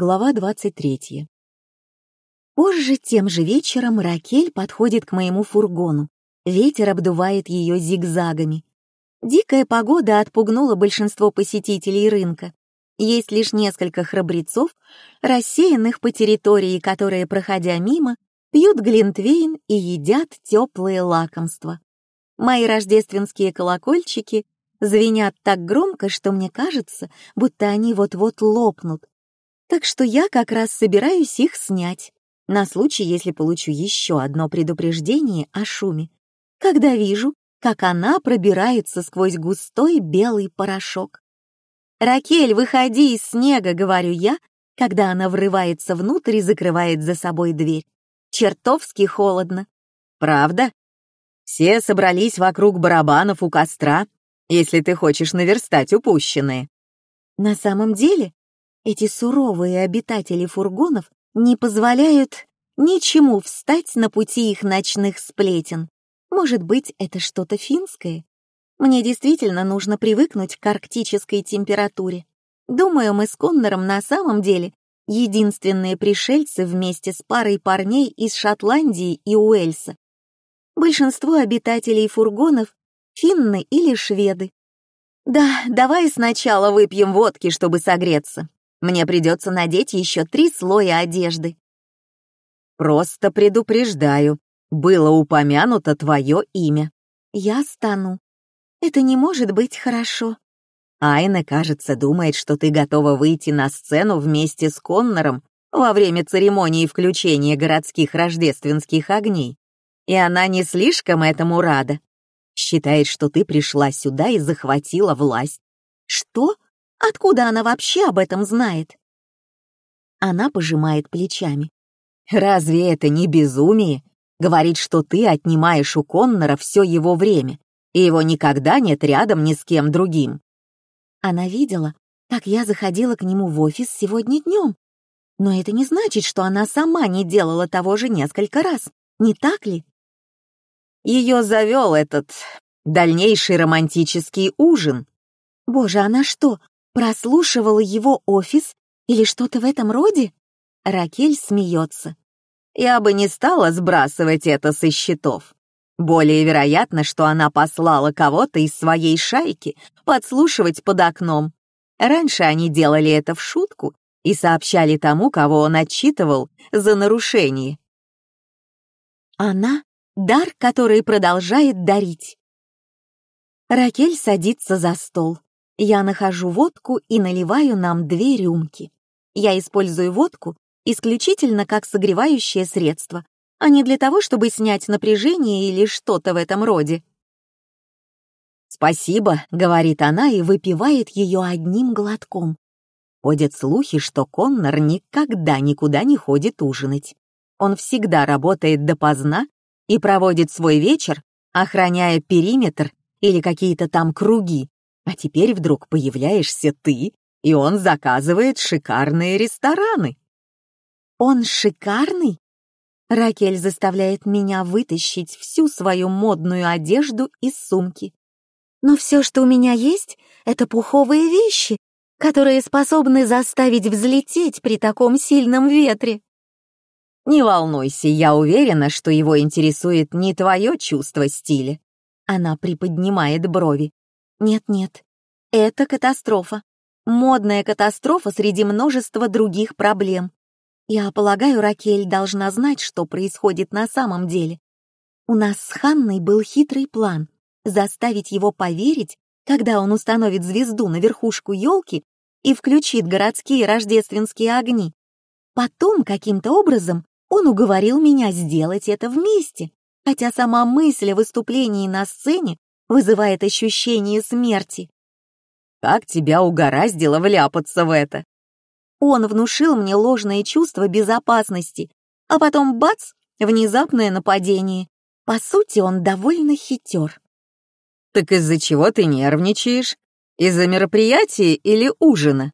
Глава 23. Позже, тем же вечером, Ракель подходит к моему фургону. Ветер обдувает ее зигзагами. Дикая погода отпугнула большинство посетителей рынка. Есть лишь несколько храбрецов, рассеянных по территории, которые, проходя мимо, пьют глинтвейн и едят теплые лакомства. Мои рождественские колокольчики звенят так громко, что мне кажется, будто они вот-вот лопнут. Так что я как раз собираюсь их снять, на случай, если получу еще одно предупреждение о шуме, когда вижу, как она пробирается сквозь густой белый порошок. «Ракель, выходи из снега», — говорю я, когда она врывается внутрь и закрывает за собой дверь. Чертовски холодно. «Правда?» Все собрались вокруг барабанов у костра, если ты хочешь наверстать упущенное. На самом деле, эти суровые обитатели фургонов не позволяют ничему встать на пути их ночных сплетен. Может быть, это что-то финское? Мне действительно нужно привыкнуть к арктической температуре. Думаю, мы с Коннором на самом деле единственные пришельцы вместе с парой парней из Шотландии и Уэльса. Большинство обитателей фургонов — финны или шведы. Да, давай сначала выпьем водки, чтобы согреться. Мне придется надеть еще три слоя одежды. Просто предупреждаю, было упомянуто твое имя. Я стану. Это не может быть хорошо. Айна, кажется, думает, что ты готова выйти на сцену вместе с Коннором во время церемонии включения городских рождественских огней. И она не слишком этому рада. Считает, что ты пришла сюда и захватила власть. Что? Откуда она вообще об этом знает? Она пожимает плечами. Разве это не безумие? Говорит, что ты отнимаешь у Коннора все его время, и его никогда нет рядом ни с кем другим. Она видела, как я заходила к нему в офис сегодня днем. Но это не значит, что она сама не делала того же несколько раз, не так ли? Ее завел этот дальнейший романтический ужин. Боже, она что, прослушивала его офис или что-то в этом роде? Ракель смеется. Я бы не стала сбрасывать это со счетов. Более вероятно, что она послала кого-то из своей шайки подслушивать под окном. Раньше они делали это в шутку и сообщали тому, кого он отчитывал за нарушение. Она — дар, который продолжает дарить. Ракель садится за стол. Я нахожу водку и наливаю нам две рюмки. Я использую водку исключительно как согревающее средство, а не для того, чтобы снять напряжение или что-то в этом роде. «Спасибо», — говорит она и выпивает ее одним глотком. Ходят слухи, что Коннор никогда никуда не ходит ужинать. Он всегда работает допоздна и проводит свой вечер, охраняя периметр или какие-то там круги, а теперь вдруг появляешься ты, и он заказывает шикарные рестораны. Он шикарный? Ракель заставляет меня вытащить всю свою модную одежду из сумки. Но все, что у меня есть, это пуховые вещи, которые способны заставить взлететь при таком сильном ветре. Не волнуйся, я уверена, что его интересует не твое чувство стиля. Она приподнимает брови. Нет-нет, это катастрофа. Модная катастрофа среди множества других проблем. Я полагаю, Ракель должна знать, что происходит на самом деле. У нас с Ханной был хитрый план — заставить его поверить, когда он установит звезду на верхушку елки и включит городские рождественские огни. Потом, каким-то образом, он уговорил меня сделать это вместе, хотя сама мысль о выступлении на сцене вызывает ощущение смерти. Как тебя угораздило вляпаться в это? Он внушил мне ложное чувство безопасности, а потом бац, внезапное нападение. По сути, он довольно хитер. Так из-за чего ты нервничаешь? Из-за мероприятия или ужина?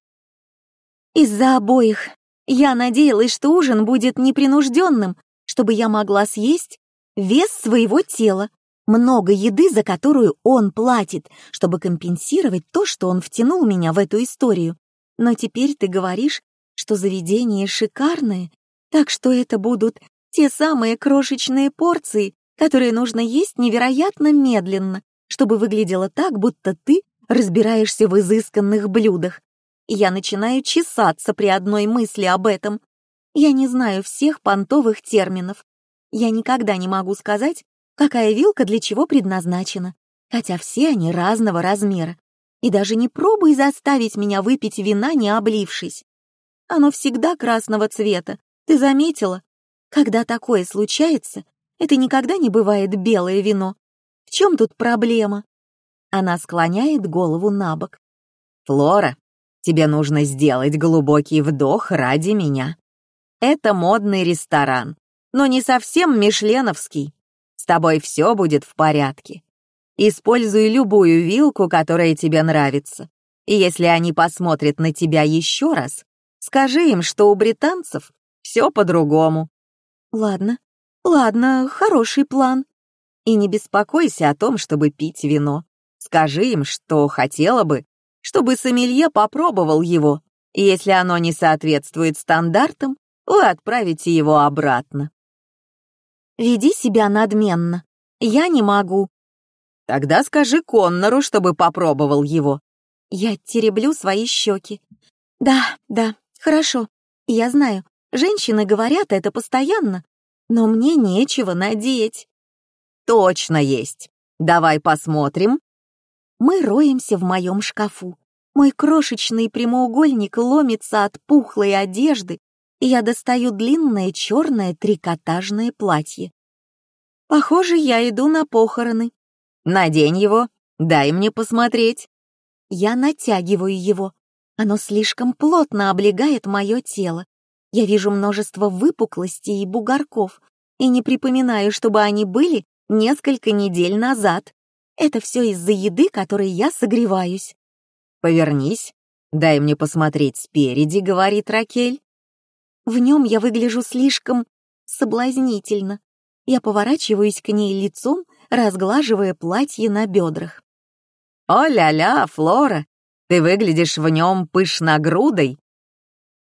Из-за обоих. Я надеялась, что ужин будет непринужденным, чтобы я могла съесть вес своего тела, много еды, за которую он платит, чтобы компенсировать то, что он втянул меня в эту историю. Но теперь ты говоришь, что заведение шикарное, так что это будут те самые крошечные порции, которые нужно есть невероятно медленно, чтобы выглядело так, будто ты разбираешься в изысканных блюдах. И я начинаю чесаться при одной мысли об этом. Я не знаю всех понтовых терминов. Я никогда не могу сказать, какая вилка для чего предназначена, хотя все они разного размера. И даже не пробуй заставить меня выпить вина, не облившись. Оно всегда красного цвета, ты заметила? Когда такое случается, это никогда не бывает белое вино. В чем тут проблема? Она склоняет голову на бок. Флора, тебе нужно сделать глубокий вдох ради меня. Это модный ресторан, но не совсем мишленовский. С тобой все будет в порядке. Используй любую вилку, которая тебе нравится. И если они посмотрят на тебя еще раз, скажи им, что у британцев все по-другому. Ладно, ладно, хороший план. И не беспокойся о том, чтобы пить вино. Скажи им, что хотела бы, чтобы сомелье попробовал его, и если оно не соответствует стандартам, вы отправите его обратно. Веди себя надменно. Я не могу. Тогда скажи Коннору, чтобы попробовал его. Я тереблю свои щеки. Да, да, хорошо. Я знаю, женщины говорят это постоянно, но мне нечего надеть. Точно есть. Давай посмотрим. Мы роемся в моем шкафу. Мой крошечный прямоугольник ломится от пухлой одежды, и я достаю длинное черное трикотажное платье. Похоже, я иду на похороны. Надень его, дай мне посмотреть. Я натягиваю его. Оно слишком плотно облегает мое тело. Я вижу множество выпуклостей и бугорков, и не припоминаю, чтобы они были несколько недель назад. Это все из-за еды, которой я согреваюсь. «Повернись, дай мне посмотреть спереди», — говорит Ракель. В нем я выгляжу слишком соблазнительно. Я поворачиваюсь к ней лицом разглаживая платье на бедрах. «О-ля-ля, Флора, ты выглядишь в нем пышногрудой!»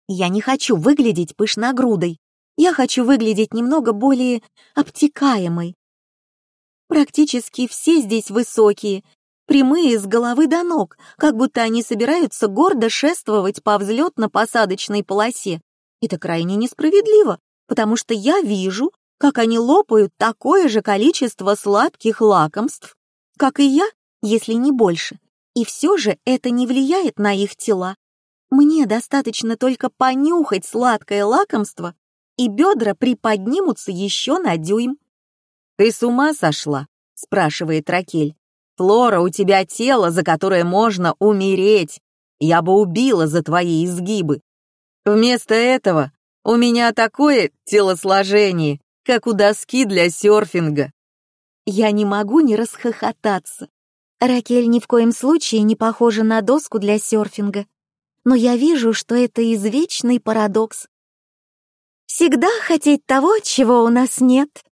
«Я не хочу выглядеть пышногрудой. Я хочу выглядеть немного более обтекаемой. Практически все здесь высокие, прямые с головы до ног, как будто они собираются гордо шествовать по взлетно-посадочной полосе. Это крайне несправедливо, потому что я вижу, как они лопают такое же количество сладких лакомств, как и я, если не больше. И все же это не влияет на их тела. Мне достаточно только понюхать сладкое лакомство, и бедра приподнимутся еще на дюйм. «Ты с ума сошла?» — спрашивает Ракель. «Флора, у тебя тело, за которое можно умереть. Я бы убила за твои изгибы. Вместо этого у меня такое телосложение, как у доски для серфинга. Я не могу не расхохотаться. Ракель ни в коем случае не похожа на доску для серфинга. Но я вижу, что это извечный парадокс. Всегда хотеть того, чего у нас нет.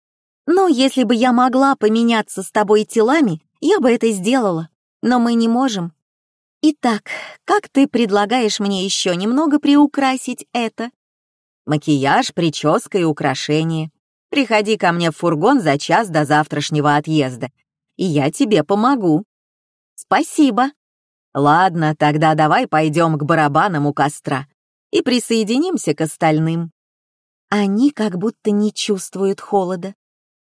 Но если бы я могла поменяться с тобой телами, я бы это сделала. Но мы не можем. Итак, как ты предлагаешь мне еще немного приукрасить это? Макияж, прическа и украшения. Приходи ко мне в фургон за час до завтрашнего отъезда, и я тебе помогу». «Спасибо». «Ладно, тогда давай пойдем к барабанам у костра и присоединимся к остальным». Они как будто не чувствуют холода.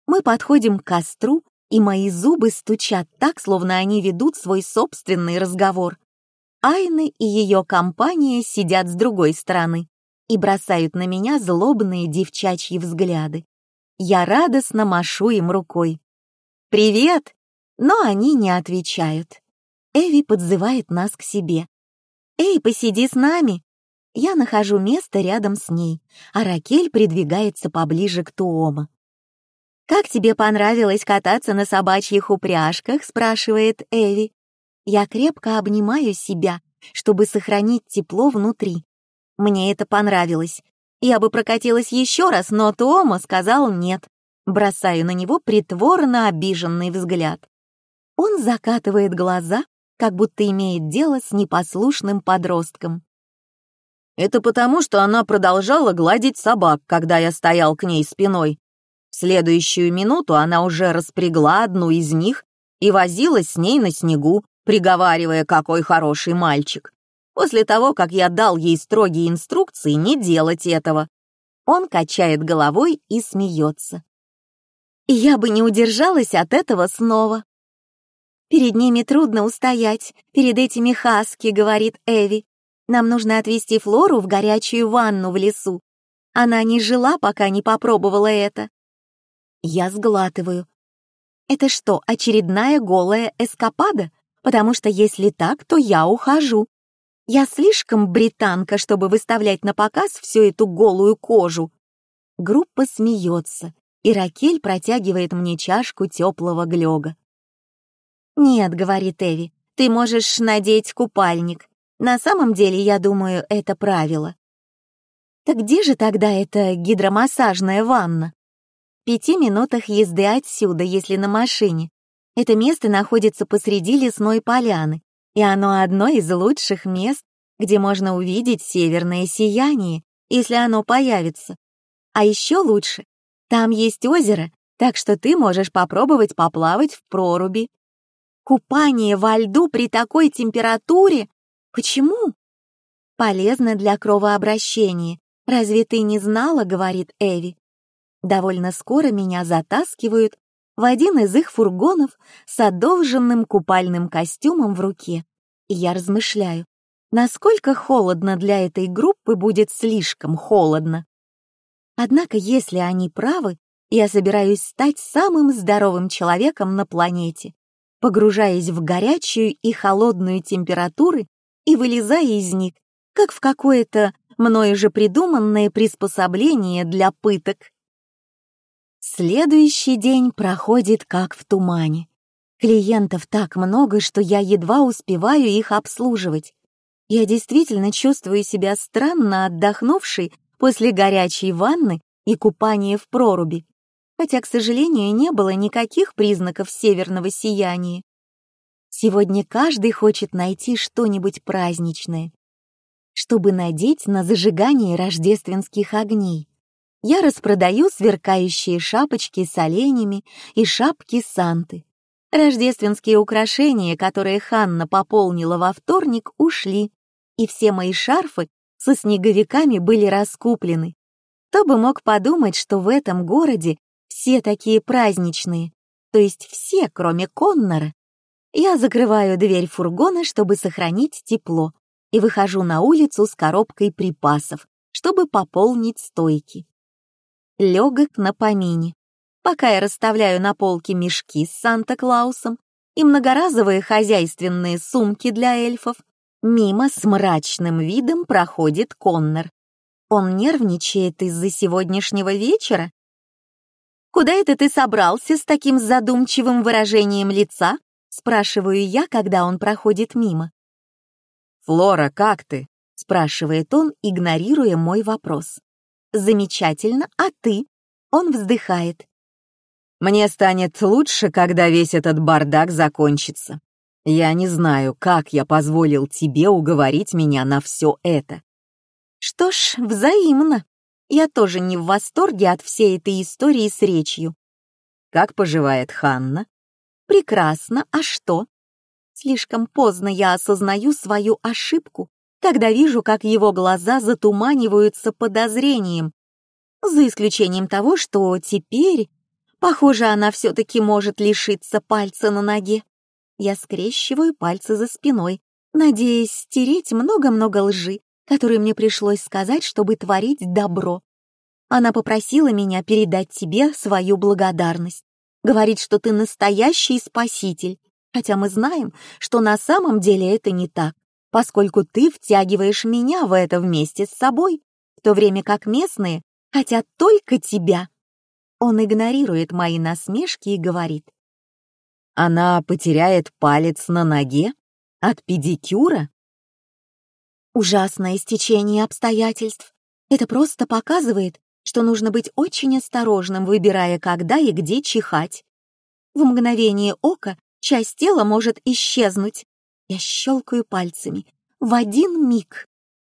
Мы подходим к костру, и мои зубы стучат так, словно они ведут свой собственный разговор. Айны и ее компания сидят с другой стороны и бросают на меня злобные девчачьи взгляды. Я радостно машу им рукой. «Привет!» Но они не отвечают. Эви подзывает нас к себе. «Эй, посиди с нами!» Я нахожу место рядом с ней, а Ракель придвигается поближе к Туома. «Как тебе понравилось кататься на собачьих упряжках?» — спрашивает Эви. Я крепко обнимаю себя, чтобы сохранить тепло внутри. Мне это понравилось, я бы прокатилась еще раз, но Тома сказал нет. Бросаю на него притворно обиженный взгляд. Он закатывает глаза, как будто имеет дело с непослушным подростком. Это потому, что она продолжала гладить собак, когда я стоял к ней спиной. В следующую минуту она уже распрягла одну из них и возилась с ней на снегу, приговаривая, какой хороший мальчик. После того, как я дал ей строгие инструкции не делать этого. Он качает головой и смеется. Я бы не удержалась от этого снова. «Перед ними трудно устоять, перед этими хаски», — говорит Эви. «Нам нужно отвезти Флору в горячую ванну в лесу. Она не жила, пока не попробовала это». Я сглатываю. «Это что, очередная голая эскапада? Потому что если так, то я ухожу. Я слишком британка, чтобы выставлять на показ всю эту голую кожу». Группа смеется, и Ракель протягивает мне чашку теплого глёга. «Нет», — говорит Эви, — «ты можешь надеть купальник. На самом деле, я думаю, это правило». «Так где же тогда эта гидромассажная ванна?» Пяти минутах езды отсюда, если на машине. Это место находится посреди лесной поляны, и оно одно из лучших мест, где можно увидеть северное сияние, если оно появится. А еще лучше, там есть озеро, так что ты можешь попробовать поплавать в проруби. Купание во льду при такой температуре? Почему? Полезно для кровообращения. Разве ты не знала, говорит Эви. Довольно скоро меня затаскивают в один из их фургонов с одолженным купальным костюмом в руке. И я размышляю, насколько холодно для этой группы будет слишком холодно. Однако, если они правы, я собираюсь стать самым здоровым человеком на планете погружаясь в горячую и холодную температуры и вылезая из них, как в какое-то мною же придуманное приспособление для пыток. Следующий день проходит как в тумане. Клиентов так много, что я едва успеваю их обслуживать. Я действительно чувствую себя странно отдохнувшей после горячей ванны и купания в проруби хотя, к сожалению, не было никаких признаков северного сияния. Сегодня каждый хочет найти что-нибудь праздничное, чтобы надеть на зажигание рождественских огней. Я распродаю сверкающие шапочки с оленями и шапки Санты. Рождественские украшения, которые Ханна пополнила во вторник, ушли, и все мои шарфы со снеговиками были раскуплены. Кто бы мог подумать, что в этом городе все такие праздничные, то есть все, кроме Коннора. Я закрываю дверь фургона, чтобы сохранить тепло, и выхожу на улицу с коробкой припасов, чтобы пополнить стойки. Легок на помине. Пока я расставляю на полке мешки с Санта-Клаусом и многоразовые хозяйственные сумки для эльфов, мимо с мрачным видом проходит Коннор. Он нервничает из-за сегодняшнего вечера «Куда это ты собрался с таким задумчивым выражением лица?» — спрашиваю я, когда он проходит мимо. «Флора, как ты?» — спрашивает он, игнорируя мой вопрос. «Замечательно, а ты?» — он вздыхает. «Мне станет лучше, когда весь этот бардак закончится. Я не знаю, как я позволил тебе уговорить меня на все это». «Что ж, взаимно», я тоже не в восторге от всей этой истории с речью. Как поживает Ханна? Прекрасно, а что? Слишком поздно я осознаю свою ошибку, когда вижу, как его глаза затуманиваются подозрением. За исключением того, что теперь, похоже, она все-таки может лишиться пальца на ноге. Я скрещиваю пальцы за спиной, надеясь стереть много-много лжи, которые мне пришлось сказать, чтобы творить добро. Она попросила меня передать тебе свою благодарность. Говорит, что ты настоящий спаситель, хотя мы знаем, что на самом деле это не так, поскольку ты втягиваешь меня в это вместе с собой, в то время как местные хотят только тебя. Он игнорирует мои насмешки и говорит. Она потеряет палец на ноге? От педикюра? Ужасное стечение обстоятельств. Это просто показывает, что нужно быть очень осторожным, выбирая, когда и где чихать. В мгновение ока часть тела может исчезнуть. Я щелкаю пальцами. В один миг.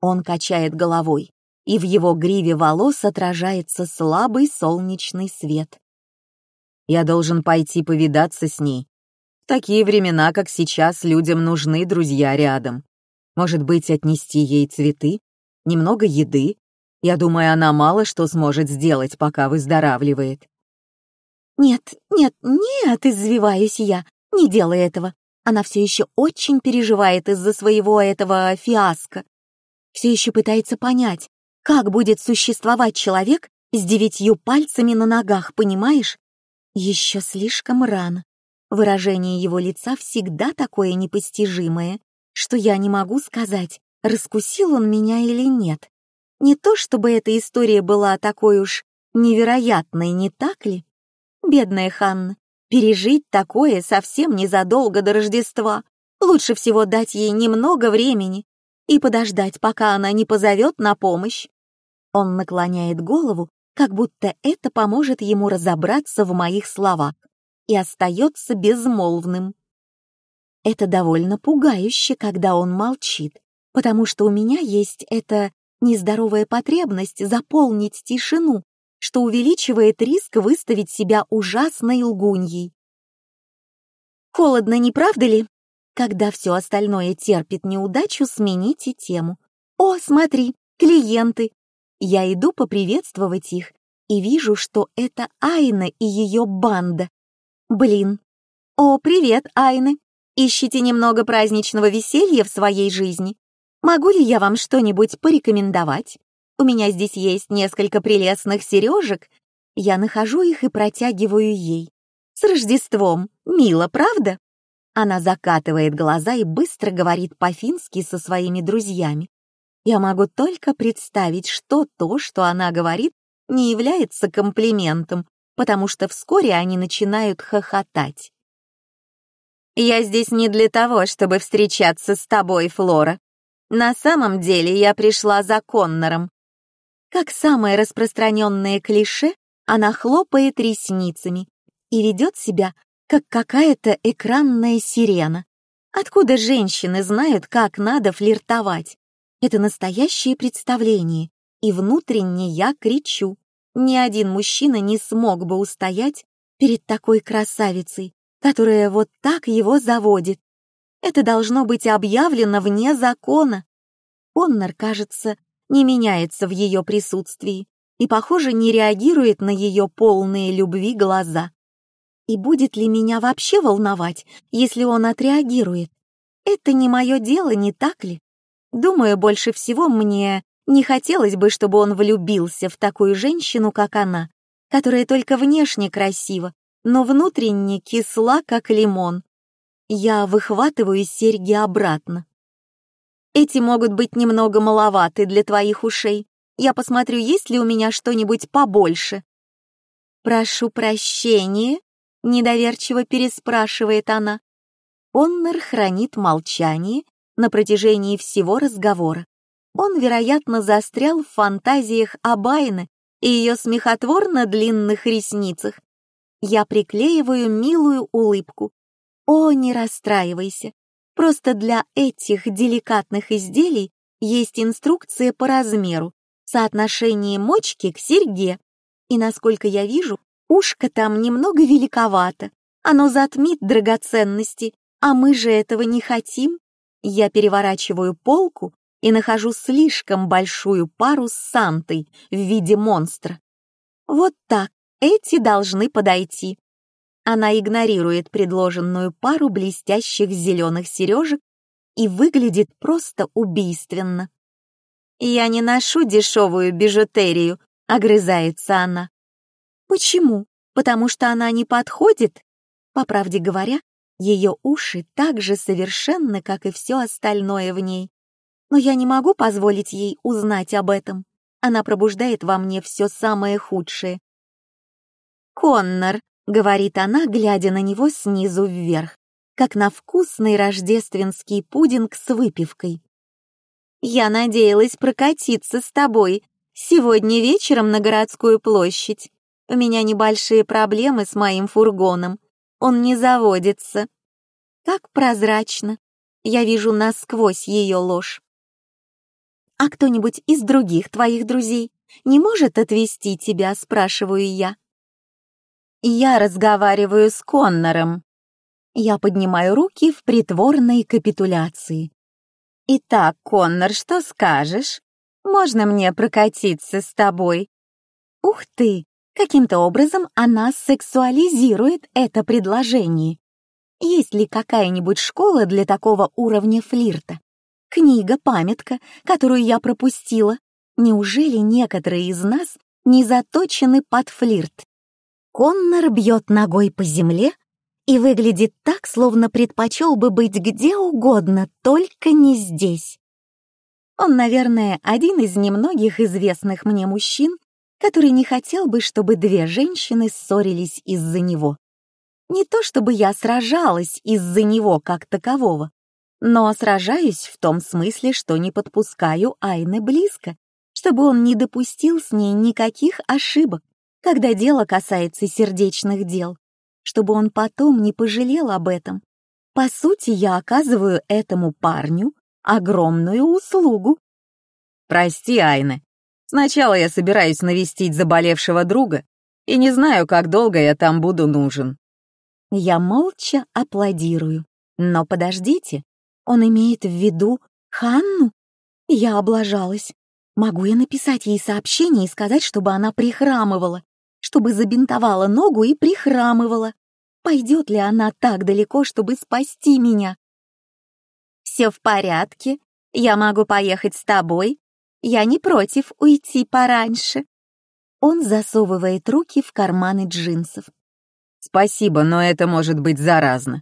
Он качает головой, и в его гриве волос отражается слабый солнечный свет. Я должен пойти повидаться с ней. В такие времена, как сейчас, людям нужны друзья рядом. Может быть, отнести ей цветы? Немного еды? Я думаю, она мало что сможет сделать, пока выздоравливает. «Нет, нет, нет!» — извиваюсь я. «Не делай этого. Она все еще очень переживает из-за своего этого фиаско. Все еще пытается понять, как будет существовать человек с девятью пальцами на ногах, понимаешь? Еще слишком рано. Выражение его лица всегда такое непостижимое, что я не могу сказать, раскусил он меня или нет. Не то чтобы эта история была такой уж невероятной, не так ли? Бедная Ханна, пережить такое совсем незадолго до Рождества. Лучше всего дать ей немного времени и подождать, пока она не позовет на помощь. Он наклоняет голову, как будто это поможет ему разобраться в моих словах, и остается безмолвным. Это довольно пугающе, когда он молчит, потому что у меня есть эта нездоровая потребность заполнить тишину, что увеличивает риск выставить себя ужасной лгуньей. Холодно, не правда ли? Когда все остальное терпит неудачу, смените тему. О, смотри, клиенты. Я иду поприветствовать их и вижу, что это Айна и ее банда. Блин. О, привет, Айны. Ищете немного праздничного веселья в своей жизни? Могу ли я вам что-нибудь порекомендовать? У меня здесь есть несколько прелестных сережек. Я нахожу их и протягиваю ей. С Рождеством! Мило, правда? Она закатывает глаза и быстро говорит по-фински со своими друзьями. Я могу только представить, что то, что она говорит, не является комплиментом, потому что вскоре они начинают хохотать. «Я здесь не для того, чтобы встречаться с тобой, Флора. На самом деле я пришла за Коннором». Как самое распространенное клише, она хлопает ресницами и ведет себя, как какая-то экранная сирена. Откуда женщины знают, как надо флиртовать? Это настоящее представление, и внутренне я кричу. Ни один мужчина не смог бы устоять перед такой красавицей, которая вот так его заводит. Это должно быть объявлено вне закона. Коннор, кажется, не меняется в ее присутствии и, похоже, не реагирует на ее полные любви глаза. И будет ли меня вообще волновать, если он отреагирует? Это не мое дело, не так ли? Думаю, больше всего мне не хотелось бы, чтобы он влюбился в такую женщину, как она, которая только внешне красива, но внутренне кисла, как лимон. Я выхватываю серьги обратно. Эти могут быть немного маловаты для твоих ушей. Я посмотрю, есть ли у меня что-нибудь побольше. Прошу прощения, недоверчиво переспрашивает она. Оннер хранит молчание на протяжении всего разговора. Он, вероятно, застрял в фантазиях Абайны и ее смехотворно длинных ресницах, я приклеиваю милую улыбку. О, не расстраивайся. Просто для этих деликатных изделий есть инструкция по размеру, соотношение мочки к серьге. И насколько я вижу, ушко там немного великовато. Оно затмит драгоценности, а мы же этого не хотим. Я переворачиваю полку и нахожу слишком большую пару с Сантой в виде монстра. Вот так. Эти должны подойти. Она игнорирует предложенную пару блестящих зеленых сережек и выглядит просто убийственно. «Я не ношу дешевую бижутерию», — огрызается она. «Почему? Потому что она не подходит?» По правде говоря, ее уши так же совершенны, как и все остальное в ней. Но я не могу позволить ей узнать об этом. Она пробуждает во мне все самое худшее, «Коннор», — говорит она, глядя на него снизу вверх, как на вкусный рождественский пудинг с выпивкой. «Я надеялась прокатиться с тобой сегодня вечером на городскую площадь. У меня небольшие проблемы с моим фургоном. Он не заводится. Как прозрачно. Я вижу насквозь ее ложь. А кто-нибудь из других твоих друзей не может отвезти тебя, спрашиваю я. Я разговариваю с Коннором. Я поднимаю руки в притворной капитуляции. Итак, Коннор, что скажешь? Можно мне прокатиться с тобой? Ух ты! Каким-то образом она сексуализирует это предложение. Есть ли какая-нибудь школа для такого уровня флирта? Книга, памятка, которую я пропустила. Неужели некоторые из нас не заточены под флирт? Коннор бьет ногой по земле и выглядит так, словно предпочел бы быть где угодно, только не здесь. Он, наверное, один из немногих известных мне мужчин, который не хотел бы, чтобы две женщины ссорились из-за него. Не то чтобы я сражалась из-за него как такового, но сражаюсь в том смысле, что не подпускаю Айны близко, чтобы он не допустил с ней никаких ошибок, когда дело касается сердечных дел, чтобы он потом не пожалел об этом. По сути, я оказываю этому парню огромную услугу. «Прости, Айна. Сначала я собираюсь навестить заболевшего друга и не знаю, как долго я там буду нужен». Я молча аплодирую. Но подождите, он имеет в виду Ханну? Я облажалась. Могу я написать ей сообщение и сказать, чтобы она прихрамывала, чтобы забинтовала ногу и прихрамывала? Пойдет ли она так далеко, чтобы спасти меня? Все в порядке. Я могу поехать с тобой. Я не против уйти пораньше. Он засовывает руки в карманы джинсов. Спасибо, но это может быть заразно.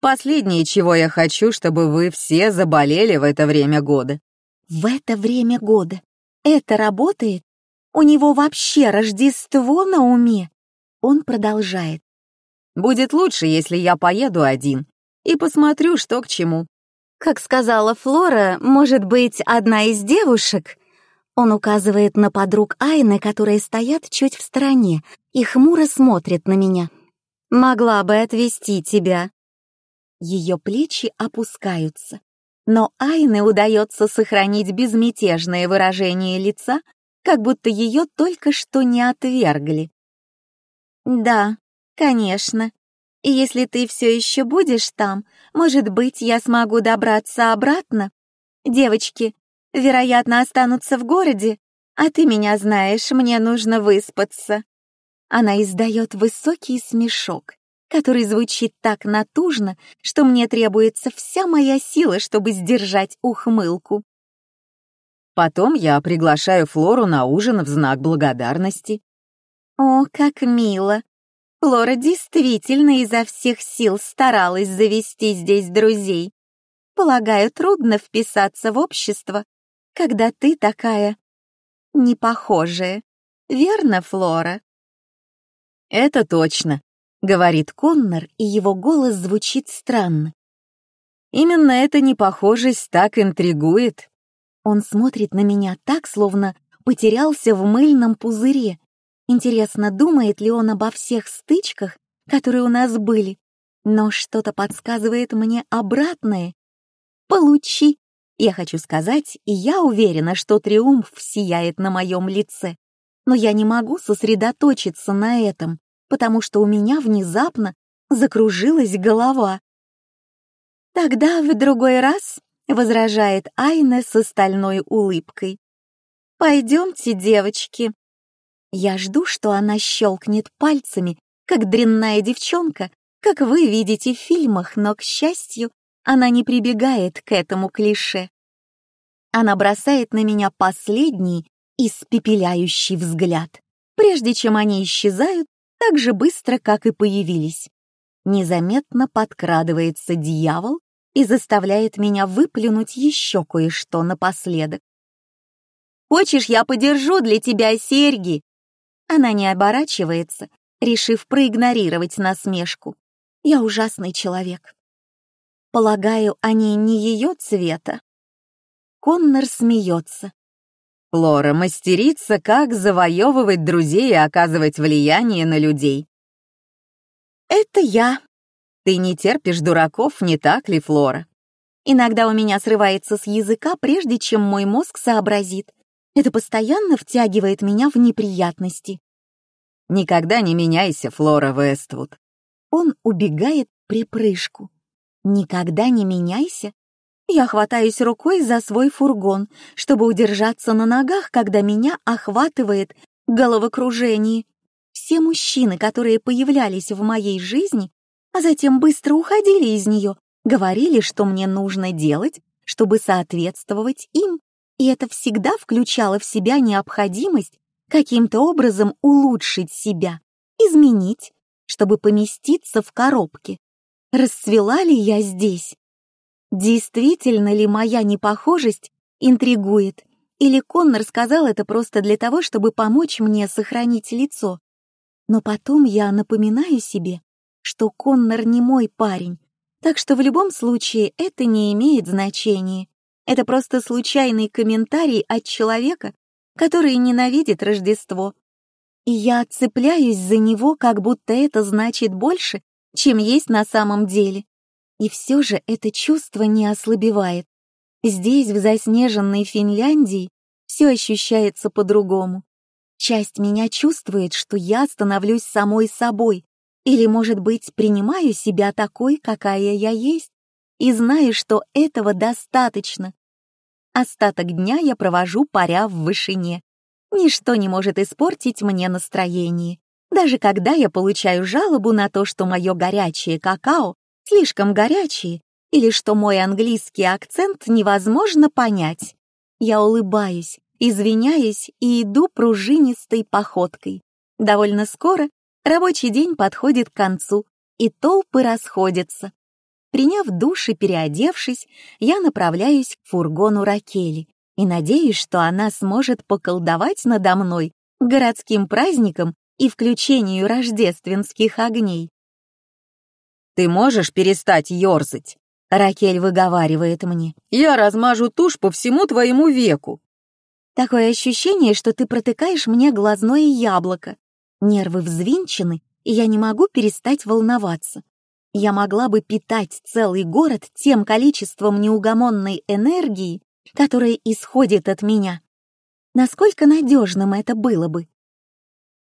Последнее, чего я хочу, чтобы вы все заболели в это время года. В это время года? Это работает? У него вообще Рождество на уме? Он продолжает. Будет лучше, если я поеду один и посмотрю, что к чему. Как сказала Флора, может быть, одна из девушек? Он указывает на подруг Айны, которые стоят чуть в стороне и хмуро смотрят на меня. Могла бы отвезти тебя. Ее плечи опускаются, но Айне удается сохранить безмятежное выражение лица, как будто ее только что не отвергли. «Да, конечно. И если ты все еще будешь там, может быть, я смогу добраться обратно? Девочки, вероятно, останутся в городе, а ты меня знаешь, мне нужно выспаться». Она издает высокий смешок, который звучит так натужно, что мне требуется вся моя сила, чтобы сдержать ухмылку. Потом я приглашаю Флору на ужин в знак благодарности. О, как мило! Флора действительно изо всех сил старалась завести здесь друзей. Полагаю, трудно вписаться в общество, когда ты такая непохожая. Верно, Флора? «Это точно», — говорит Коннор, и его голос звучит странно. «Именно эта непохожесть так интригует». Он смотрит на меня так, словно потерялся в мыльном пузыре. Интересно, думает ли он обо всех стычках, которые у нас были? Но что-то подсказывает мне обратное. «Получи!» Я хочу сказать, и я уверена, что триумф сияет на моем лице но я не могу сосредоточиться на этом, потому что у меня внезапно закружилась голова. «Тогда в другой раз», — возражает Айне с остальной улыбкой. «Пойдемте, девочки». Я жду, что она щелкнет пальцами, как дрянная девчонка, как вы видите в фильмах, но, к счастью, она не прибегает к этому клише. Она бросает на меня последний испепеляющий взгляд, прежде чем они исчезают так же быстро, как и появились. Незаметно подкрадывается дьявол и заставляет меня выплюнуть еще кое-что напоследок. «Хочешь, я подержу для тебя серьги?» Она не оборачивается, решив проигнорировать насмешку. Я ужасный человек. Полагаю, они не ее цвета. Коннор смеется, Лора мастерица, как завоевывать друзей и оказывать влияние на людей. Это я. Ты не терпишь дураков, не так ли, Флора? Иногда у меня срывается с языка, прежде чем мой мозг сообразит. Это постоянно втягивает меня в неприятности. Никогда не меняйся, Флора Вествуд. Он убегает при прыжку. Никогда не меняйся. Я хватаюсь рукой за свой фургон, чтобы удержаться на ногах, когда меня охватывает головокружение. Все мужчины, которые появлялись в моей жизни, а затем быстро уходили из нее, говорили, что мне нужно делать, чтобы соответствовать им, и это всегда включало в себя необходимость каким-то образом улучшить себя, изменить, чтобы поместиться в коробке. Расцвела ли я здесь? Действительно ли моя непохожесть интригует, или Коннор сказал это просто для того, чтобы помочь мне сохранить лицо? Но потом я напоминаю себе, что Коннор не мой парень, так что в любом случае это не имеет значения. Это просто случайный комментарий от человека, который ненавидит Рождество. И я цепляюсь за него, как будто это значит больше, чем есть на самом деле. И все же это чувство не ослабевает. Здесь, в заснеженной Финляндии, все ощущается по-другому. Часть меня чувствует, что я становлюсь самой собой, или, может быть, принимаю себя такой, какая я есть, и знаю, что этого достаточно. Остаток дня я провожу паря в вышине. Ничто не может испортить мне настроение, даже когда я получаю жалобу на то, что мое горячее какао слишком горячее или что мой английский акцент невозможно понять. Я улыбаюсь, извиняюсь и иду пружинистой походкой. Довольно скоро рабочий день подходит к концу, и толпы расходятся. Приняв душ и переодевшись, я направляюсь к фургону Ракели и надеюсь, что она сможет поколдовать надо мной городским праздником и включению рождественских огней. «Ты можешь перестать ёрзать?» Ракель выговаривает мне. «Я размажу тушь по всему твоему веку». Такое ощущение, что ты протыкаешь мне глазное яблоко. Нервы взвинчены, и я не могу перестать волноваться. Я могла бы питать целый город тем количеством неугомонной энергии, которая исходит от меня. Насколько надежным это было бы?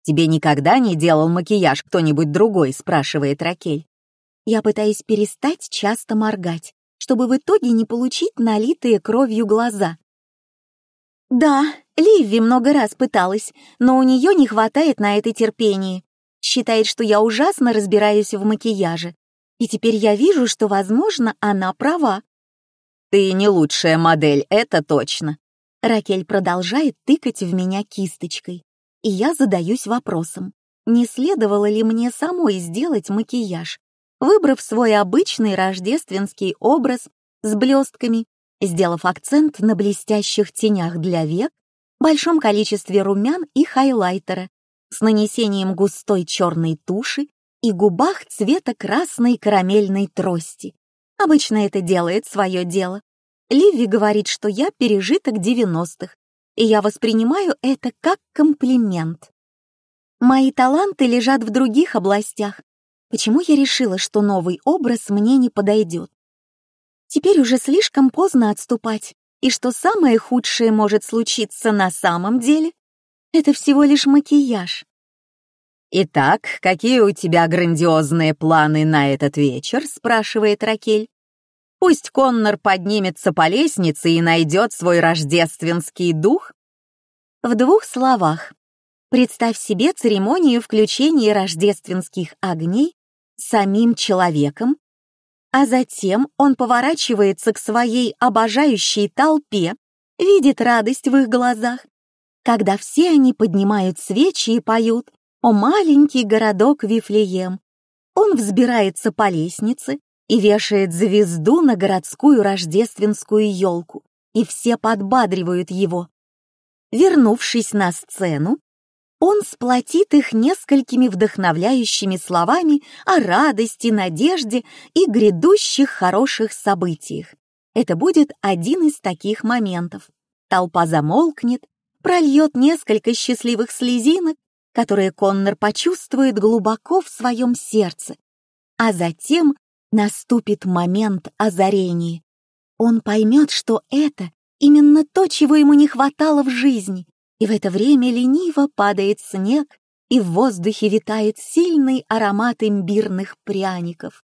«Тебе никогда не делал макияж кто-нибудь другой?» — спрашивает Ракель. Я пытаюсь перестать часто моргать, чтобы в итоге не получить налитые кровью глаза. Да, Ливи много раз пыталась, но у нее не хватает на это терпения. Считает, что я ужасно разбираюсь в макияже. И теперь я вижу, что, возможно, она права. «Ты не лучшая модель, это точно». Ракель продолжает тыкать в меня кисточкой. И я задаюсь вопросом, не следовало ли мне самой сделать макияж, выбрав свой обычный рождественский образ с блестками, сделав акцент на блестящих тенях для век, большом количестве румян и хайлайтера, с нанесением густой черной туши и губах цвета красной карамельной трости. Обычно это делает свое дело. Ливи говорит, что я пережиток 90-х, и я воспринимаю это как комплимент. Мои таланты лежат в других областях, Почему я решила, что новый образ мне не подойдет? Теперь уже слишком поздно отступать, и что самое худшее может случиться на самом деле, это всего лишь макияж. «Итак, какие у тебя грандиозные планы на этот вечер?» — спрашивает Ракель. «Пусть Коннор поднимется по лестнице и найдет свой рождественский дух?» В двух словах. Представь себе церемонию включения рождественских огней самим человеком, а затем он поворачивается к своей обожающей толпе, видит радость в их глазах, когда все они поднимают свечи и поют «О маленький городок Вифлеем». Он взбирается по лестнице и вешает звезду на городскую рождественскую елку, и все подбадривают его. Вернувшись на сцену, он сплотит их несколькими вдохновляющими словами о радости, надежде и грядущих хороших событиях. Это будет один из таких моментов. Толпа замолкнет, прольет несколько счастливых слезинок, которые Коннор почувствует глубоко в своем сердце, а затем наступит момент озарения. Он поймет, что это именно то, чего ему не хватало в жизни, и в это время лениво падает снег, и в воздухе витает сильный аромат имбирных пряников.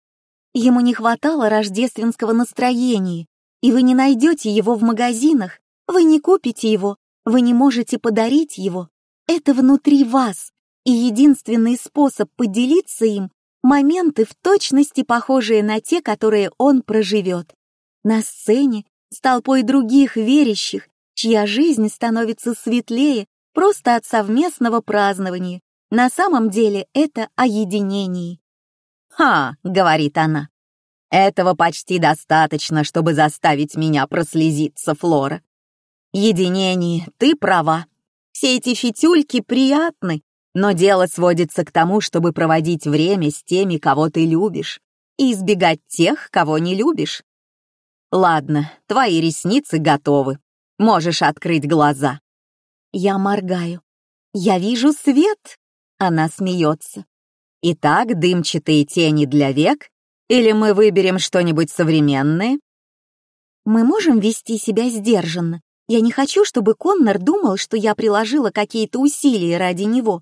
Ему не хватало рождественского настроения, и вы не найдете его в магазинах, вы не купите его, вы не можете подарить его. Это внутри вас, и единственный способ поделиться им — моменты в точности похожие на те, которые он проживет. На сцене, с толпой других верящих, чья жизнь становится светлее просто от совместного празднования. На самом деле это о единении. «Ха!» — говорит она. «Этого почти достаточно, чтобы заставить меня прослезиться, Флора. Единение, ты права. Все эти фитюльки приятны, но дело сводится к тому, чтобы проводить время с теми, кого ты любишь, и избегать тех, кого не любишь. Ладно, твои ресницы готовы. Можешь открыть глаза. Я моргаю. Я вижу свет. Она смеется. Итак, дымчатые тени для век? Или мы выберем что-нибудь современное? Мы можем вести себя сдержанно. Я не хочу, чтобы Коннор думал, что я приложила какие-то усилия ради него.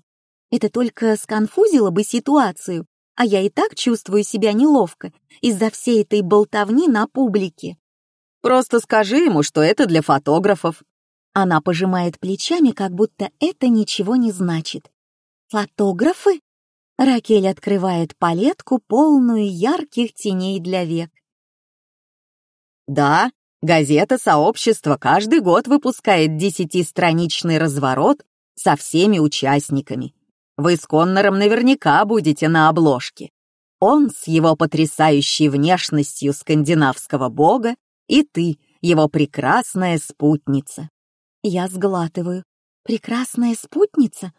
Это только сконфузило бы ситуацию, а я и так чувствую себя неловко из-за всей этой болтовни на публике. Просто скажи ему, что это для фотографов. Она пожимает плечами, как будто это ничего не значит. Фотографы? Ракель открывает палетку, полную ярких теней для век. Да, газета «Сообщество» каждый год выпускает десятистраничный разворот со всеми участниками. Вы с Коннором наверняка будете на обложке. Он с его потрясающей внешностью скандинавского бога, и ты, его прекрасная спутница. Я сглатываю. Прекрасная спутница?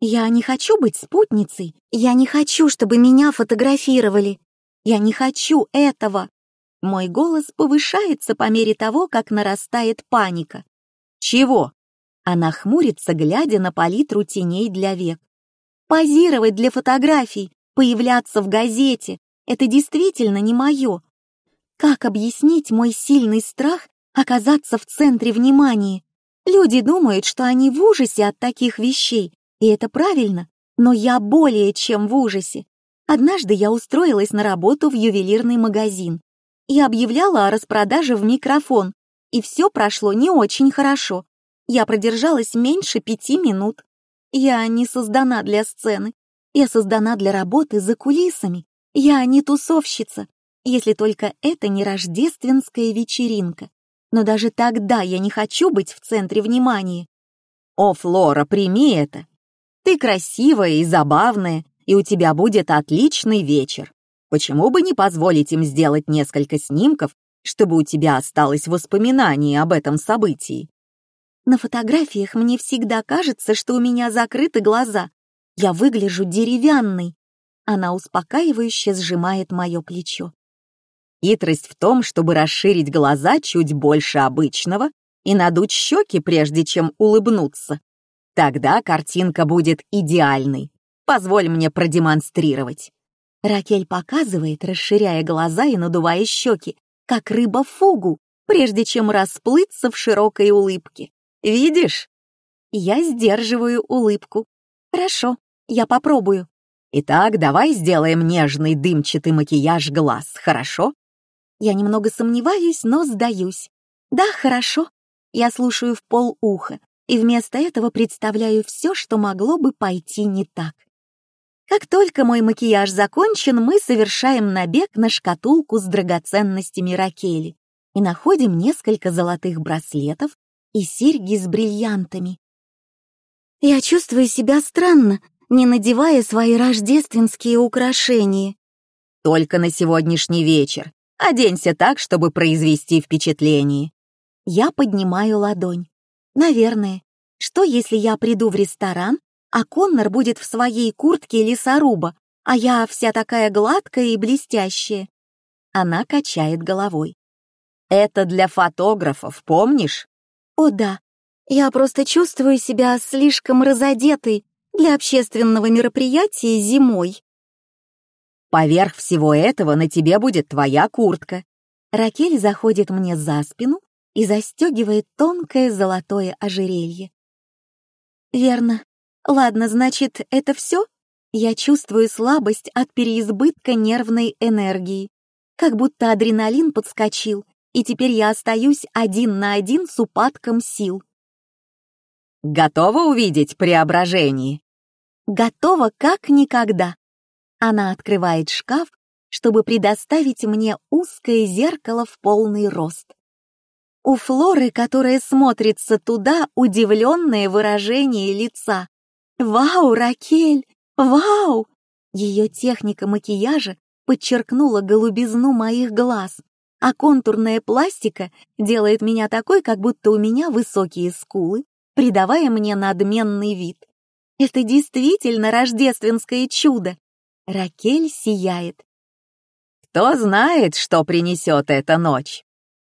Я не хочу быть спутницей. Я не хочу, чтобы меня фотографировали. Я не хочу этого. Мой голос повышается по мере того, как нарастает паника. Чего? Она хмурится, глядя на палитру теней для век. Позировать для фотографий, появляться в газете — это действительно не мое. Как объяснить мой сильный страх оказаться в центре внимания? Люди думают, что они в ужасе от таких вещей, и это правильно, но я более чем в ужасе. Однажды я устроилась на работу в ювелирный магазин и объявляла о распродаже в микрофон, и все прошло не очень хорошо. Я продержалась меньше пяти минут. Я не создана для сцены. Я создана для работы за кулисами. Я не тусовщица, если только это не рождественская вечеринка. Но даже тогда я не хочу быть в центре внимания. О, Флора, прими это. Ты красивая и забавная, и у тебя будет отличный вечер. Почему бы не позволить им сделать несколько снимков, чтобы у тебя осталось воспоминание об этом событии? На фотографиях мне всегда кажется, что у меня закрыты глаза. Я выгляжу деревянной. Она успокаивающе сжимает мое плечо. Хитрость в том, чтобы расширить глаза чуть больше обычного и надуть щеки, прежде чем улыбнуться. Тогда картинка будет идеальной. Позволь мне продемонстрировать. Ракель показывает, расширяя глаза и надувая щеки, как рыба фугу, прежде чем расплыться в широкой улыбке. Видишь? Я сдерживаю улыбку. Хорошо, я попробую. Итак, давай сделаем нежный дымчатый макияж глаз, хорошо? Я немного сомневаюсь, но сдаюсь. Да, хорошо. Я слушаю в пол уха, и вместо этого представляю все, что могло бы пойти не так. Как только мой макияж закончен, мы совершаем набег на шкатулку с драгоценностями Ракели и находим несколько золотых браслетов и серьги с бриллиантами. Я чувствую себя странно, не надевая свои рождественские украшения. Только на сегодняшний вечер. Оденься так, чтобы произвести впечатление. Я поднимаю ладонь. Наверное. Что, если я приду в ресторан, а Коннор будет в своей куртке лесоруба, а я вся такая гладкая и блестящая? Она качает головой. Это для фотографов, помнишь? О да, я просто чувствую себя слишком разодетой для общественного мероприятия зимой. Поверх всего этого на тебе будет твоя куртка. Ракель заходит мне за спину и застегивает тонкое золотое ожерелье. Верно. Ладно, значит, это все? Я чувствую слабость от переизбытка нервной энергии. Как будто адреналин подскочил, и теперь я остаюсь один на один с упадком сил. Готова увидеть преображение? Готова как никогда. Она открывает шкаф, чтобы предоставить мне узкое зеркало в полный рост. У Флоры, которая смотрится туда, удивленное выражение лица. «Вау, Ракель! Вау!» Ее техника макияжа подчеркнула голубизну моих глаз, а контурная пластика делает меня такой, как будто у меня высокие скулы, придавая мне надменный вид. Это действительно рождественское чудо. Ракель сияет. Кто знает, что принесет эта ночь?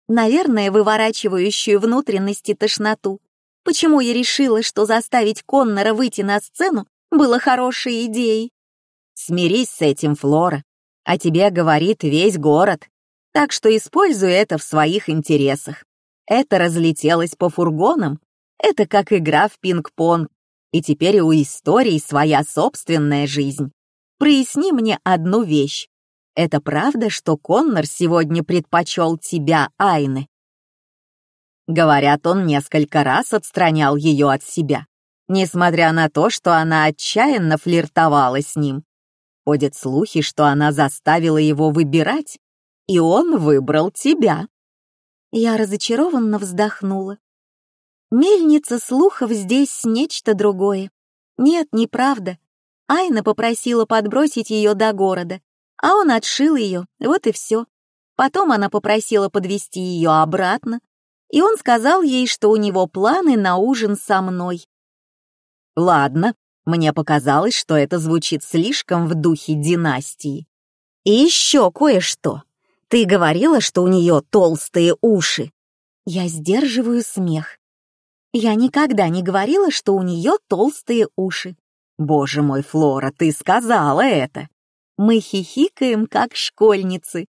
Наверное, выворачивающую внутренности тошноту. Почему я решила, что заставить Коннора выйти на сцену было хорошей идеей? Смирись с этим, Флора. О тебе говорит весь город. Так что используй это в своих интересах. Это разлетелось по фургонам. Это как игра в пинг-понг. И теперь у истории своя собственная жизнь. Проясни мне одну вещь. Это правда, что Коннор сегодня предпочел тебя, Айны?» Говорят, он несколько раз отстранял ее от себя, несмотря на то, что она отчаянно флиртовала с ним. Ходят слухи, что она заставила его выбирать, и он выбрал тебя. Я разочарованно вздохнула. Мельница слухов здесь нечто другое. Нет, неправда. Айна попросила подбросить ее до города, а он отшил ее, вот и все. Потом она попросила подвести ее обратно, и он сказал ей, что у него планы на ужин со мной. Ладно, мне показалось, что это звучит слишком в духе династии. И еще кое-что. Ты говорила, что у нее толстые уши. Я сдерживаю смех. Я никогда не говорила, что у нее толстые уши. Боже мой, Флора, ты сказала это. Мы хихикаем, как школьницы.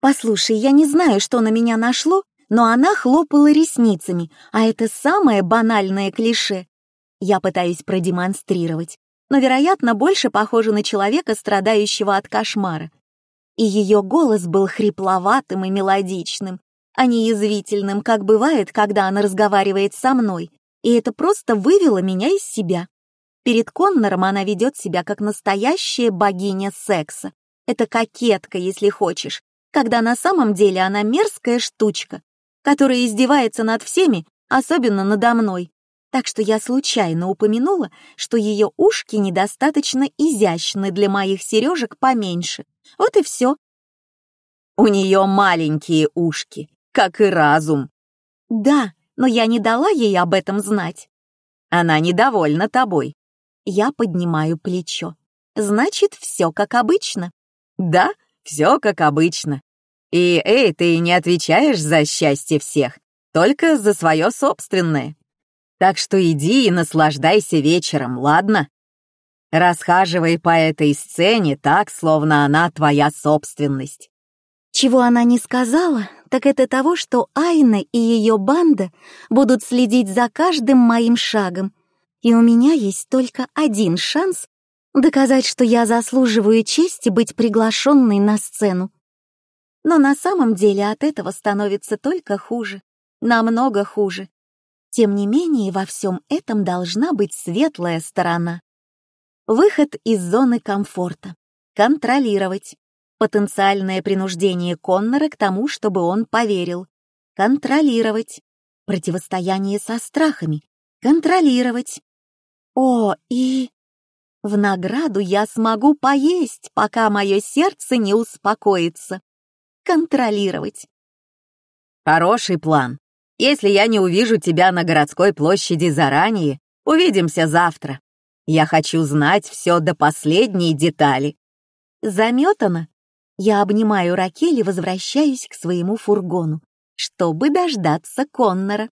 Послушай, я не знаю, что на меня нашло, но она хлопала ресницами, а это самое банальное клише. Я пытаюсь продемонстрировать, но, вероятно, больше похоже на человека, страдающего от кошмара. И ее голос был хрипловатым и мелодичным, а не язвительным, как бывает, когда она разговаривает со мной, и это просто вывело меня из себя. Перед Коннором она ведет себя как настоящая богиня секса. Это кокетка, если хочешь, когда на самом деле она мерзкая штучка, которая издевается над всеми, особенно надо мной. Так что я случайно упомянула, что ее ушки недостаточно изящны для моих сережек поменьше. Вот и все. У нее маленькие ушки, как и разум. Да, но я не дала ей об этом знать. Она недовольна тобой. Я поднимаю плечо. Значит, все как обычно. Да, все как обычно. И, эй, ты не отвечаешь за счастье всех, только за свое собственное. Так что иди и наслаждайся вечером, ладно? Расхаживай по этой сцене так, словно она твоя собственность. Чего она не сказала, так это того, что Айна и ее банда будут следить за каждым моим шагом и у меня есть только один шанс доказать, что я заслуживаю чести быть приглашенной на сцену. Но на самом деле от этого становится только хуже, намного хуже. Тем не менее, во всем этом должна быть светлая сторона. Выход из зоны комфорта. Контролировать. Потенциальное принуждение Коннора к тому, чтобы он поверил. Контролировать. Противостояние со страхами. Контролировать. О, и... В награду я смогу поесть, пока мое сердце не успокоится. Контролировать. Хороший план. Если я не увижу тебя на городской площади заранее, увидимся завтра. Я хочу знать все до последней детали. Заметано. Я обнимаю Ракель и возвращаюсь к своему фургону, чтобы дождаться Коннора.